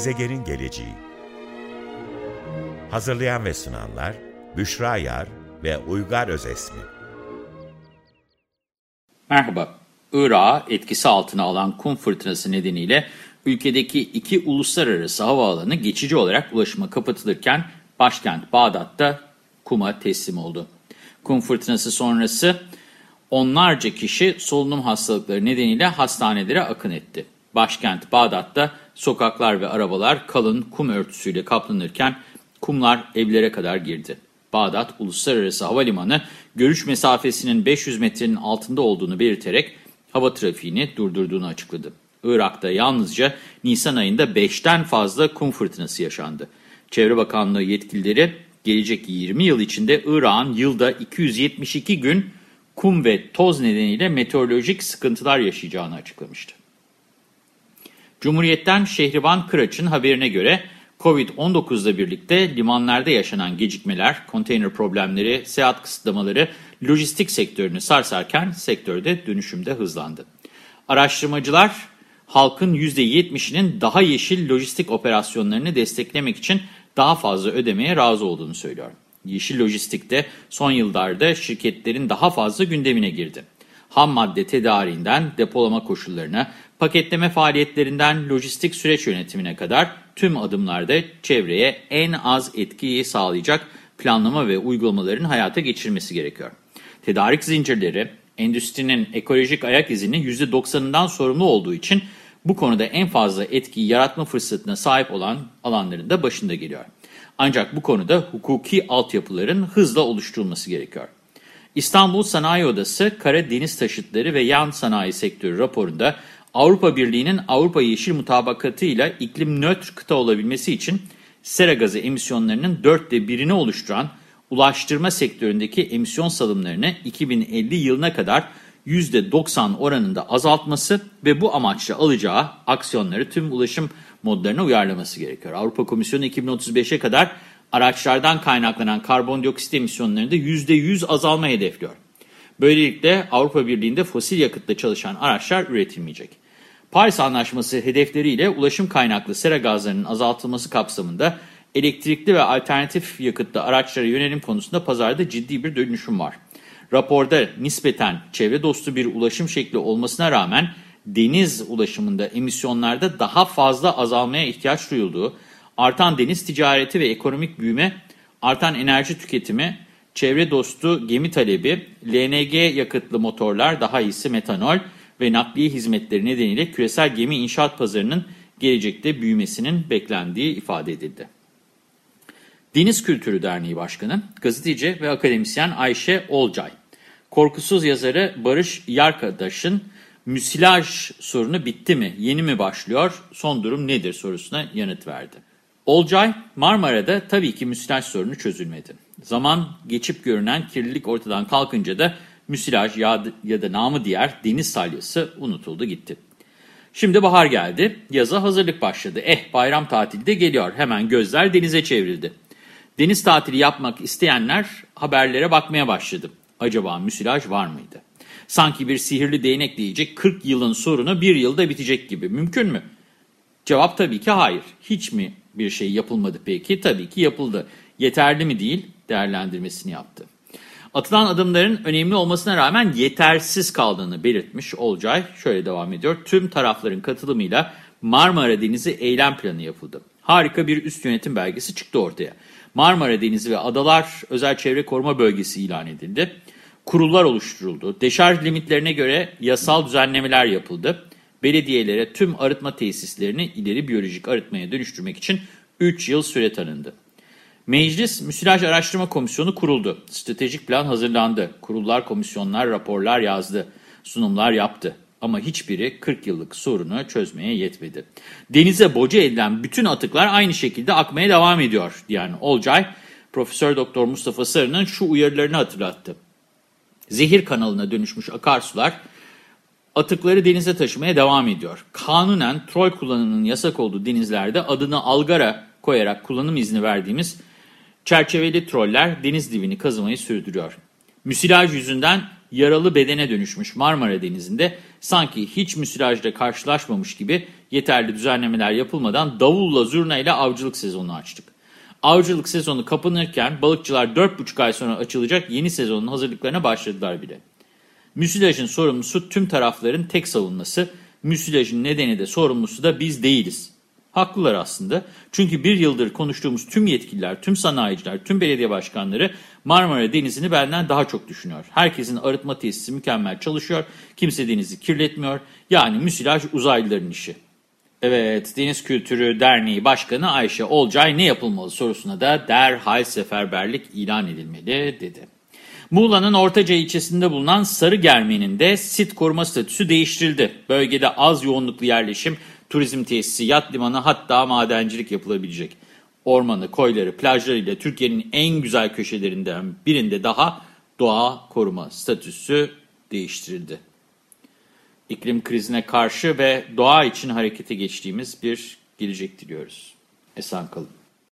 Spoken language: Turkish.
Gezegenin geleceği Hazırlayan ve sunanlar Büşra Yar ve Uygar Özesmi Merhaba. Irak'ı etkisi altına alan kum fırtınası nedeniyle ülkedeki iki uluslararası havaalanı geçici olarak ulaşıma kapatılırken başkent Bağdat'ta kuma teslim oldu. Kum fırtınası sonrası onlarca kişi solunum hastalıkları nedeniyle hastanelere akın etti. Başkent Bağdat'ta sokaklar ve arabalar kalın kum örtüsüyle kaplanırken kumlar evlere kadar girdi. Bağdat Uluslararası Havalimanı görüş mesafesinin 500 metrenin altında olduğunu belirterek hava trafiğini durdurduğunu açıkladı. Irak'ta yalnızca Nisan ayında 5'ten fazla kum fırtınası yaşandı. Çevre Bakanlığı yetkilileri gelecek 20 yıl içinde Irak'ın yılda 272 gün kum ve toz nedeniyle meteorolojik sıkıntılar yaşayacağını açıklamıştı. Cumhuriyet'ten Şehriban Kıraç'ın haberine göre Covid-19 ile birlikte limanlarda yaşanan gecikmeler, konteyner problemleri, seyahat kısıtlamaları lojistik sektörünü sarsarken sektörde dönüşümde hızlandı. Araştırmacılar halkın %70'inin daha yeşil lojistik operasyonlarını desteklemek için daha fazla ödemeye razı olduğunu söylüyor. Yeşil lojistikte son yıllarda şirketlerin daha fazla gündemine girdi. Ham madde tedariğinden depolama koşullarına, paketleme faaliyetlerinden lojistik süreç yönetimine kadar tüm adımlarda çevreye en az etkiyi sağlayacak planlama ve uygulamaların hayata geçirilmesi gerekiyor. Tedarik zincirleri, endüstrinin ekolojik ayak izinin %90'ından sorumlu olduğu için bu konuda en fazla etkiyi yaratma fırsatına sahip olan alanların da başında geliyor. Ancak bu konuda hukuki altyapıların hızla oluşturulması gerekiyor. İstanbul Sanayi Odası Kara Deniz Taşıtları ve Yan Sanayi Sektörü raporunda Avrupa Birliği'nin Avrupa Yeşil Mutabakatı ile iklim nötr kıta olabilmesi için sera gazı emisyonlarının dörtte birini oluşturan ulaştırma sektöründeki emisyon salımlarını 2050 yılına kadar %90 oranında azaltması ve bu amaçla alacağı aksiyonları tüm ulaşım modlarına uyarlaması gerekiyor. Avrupa Komisyonu 2035'e kadar araçlardan kaynaklanan karbondioksit emisyonlarında %100 azalma hedefliyor. Böylelikle Avrupa Birliği'nde fosil yakıtla çalışan araçlar üretilmeyecek. Paris Anlaşması hedefleriyle ulaşım kaynaklı sera gazlarının azaltılması kapsamında elektrikli ve alternatif yakıtlı araçlara yönelim konusunda pazarda ciddi bir dönüşüm var. Raporda nispeten çevre dostu bir ulaşım şekli olmasına rağmen deniz ulaşımında emisyonlarda daha fazla azalmaya ihtiyaç duyulduğu, artan deniz ticareti ve ekonomik büyüme, artan enerji tüketimi, çevre dostu gemi talebi, LNG yakıtlı motorlar, daha iyisi metanol ve nakliye hizmetleri nedeniyle küresel gemi inşaat pazarının gelecekte büyümesinin beklendiği ifade edildi. Deniz Kültürü Derneği Başkanı, gazeteci ve akademisyen Ayşe Olcay, korkusuz yazarı Barış Yarkadaş'ın müsilaj sorunu bitti mi, yeni mi başlıyor, son durum nedir sorusuna yanıt verdi. Olcay, Marmara'da tabii ki müsilaj sorunu çözülmedi. Zaman geçip görünen kirlilik ortadan kalkınca da müsilaj ya, ya da namı diğer deniz salyası unutuldu gitti. Şimdi bahar geldi, yaza hazırlık başladı. Eh bayram tatili de geliyor, hemen gözler denize çevrildi. Deniz tatili yapmak isteyenler haberlere bakmaya başladı. Acaba müsilaj var mıydı? Sanki bir sihirli değnek diyecek 40 yılın sorunu bir yılda bitecek gibi. Mümkün mü? Cevap tabii ki hayır. Hiç mi bir şey yapılmadı peki? Tabii ki yapıldı. Yeterli mi değil? Değerlendirmesini yaptı. Atılan adımların önemli olmasına rağmen yetersiz kaldığını belirtmiş Olcay. Şöyle devam ediyor. Tüm tarafların katılımıyla Marmara Denizi eylem planı yapıldı. Harika bir üst yönetim belgesi çıktı ortaya. Marmara Denizi ve Adalar Özel Çevre Koruma Bölgesi ilan edildi. Kurullar oluşturuldu. Deşarj limitlerine göre yasal düzenlemeler yapıldı. Belediyelere tüm arıtma tesislerini ileri biyolojik arıtmaya dönüştürmek için 3 yıl süre tanındı. Meclis Müsilaj Araştırma Komisyonu kuruldu. Stratejik plan hazırlandı. Kurullar, komisyonlar, raporlar yazdı. Sunumlar yaptı. Ama hiçbiri 40 yıllık sorunu çözmeye yetmedi. Denize boca edilen bütün atıklar aynı şekilde akmaya devam ediyor diyen Olcay, Profesör Doktor Mustafa Sarı'nın şu uyarılarını hatırlattı. Zehir kanalına dönüşmüş akarsular atıkları denize taşımaya devam ediyor. Kanunen trol kullanımının yasak olduğu denizlerde adını algara koyarak kullanım izni verdiğimiz çerçeveli troller deniz dibini kazımayı sürdürüyor. Müsilaj yüzünden yaralı bedene dönüşmüş Marmara Denizi'nde sanki hiç müsilajla karşılaşmamış gibi yeterli düzenlemeler yapılmadan davulla zurna ile avcılık sezonu açtık. Avcılık sezonu kapanırken balıkçılar 4,5 ay sonra açılacak yeni sezonun hazırlıklarına başladılar bile. Müsilajın sorumlusu tüm tarafların tek savunması, müsilajın nedeni de sorumlusu da biz değiliz. Haklılar aslında. Çünkü bir yıldır konuştuğumuz tüm yetkililer, tüm sanayiciler, tüm belediye başkanları Marmara Denizi'ni benden daha çok düşünüyor. Herkesin arıtma tesisi mükemmel çalışıyor. Kimse denizi kirletmiyor. Yani müsilaj uzaylıların işi. Evet, Deniz Kültürü Derneği Başkanı Ayşe Olcay ne yapılmalı sorusuna da derhal seferberlik ilan edilmeli dedi. Muğla'nın Ortaca ilçesinde bulunan Sarıgerme'nin de sit koruma statüsü değiştirildi. Bölgede az yoğunluklu yerleşim, turizm tesisi, yat limanı hatta madencilik yapılabilecek. Ormanı, koyları, plajlarıyla Türkiye'nin en güzel köşelerinden birinde daha doğa koruma statüsü değiştirildi. İklim krizine karşı ve doğa için harekete geçtiğimiz bir gelecek diliyoruz. Esen kalın.